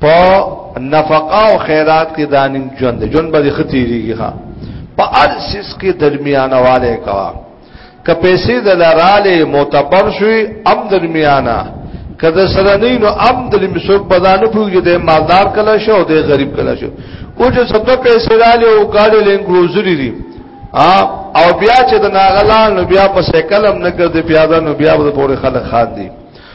په نفقه او خیرات کې دانیم ژوند ژوند به ختیریږي ها په ارسس کې درمیانه والے کا که پیسې د لاراله معتبر شوي ام درمیانه کده سره نه نو ام د مسوک بدانه پوجي د مالدار کله شو د غریب کله شو او چې سب پیسې رااله او کاله لین ګروزري دي او بیا چې د ناغلان نو بیا په سیکلم نه ګرځي پیاده نو بیا به پورې خلک خان دي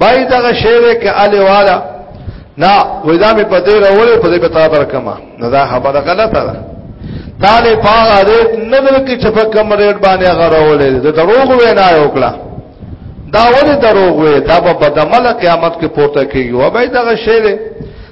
بای دغه شعر کې الی والا نا وېدا مې پته راولې په دې پتا پر کما نه دا خبره غلطه ده تاله پاغه ریټ نه ورکی چې په کم ریټ باندې هغه راولې د دروغ وینا یو کړه دا ولې دروغ وې دا په بدعمل قیامت کې پورته کیږي او به دغه شعر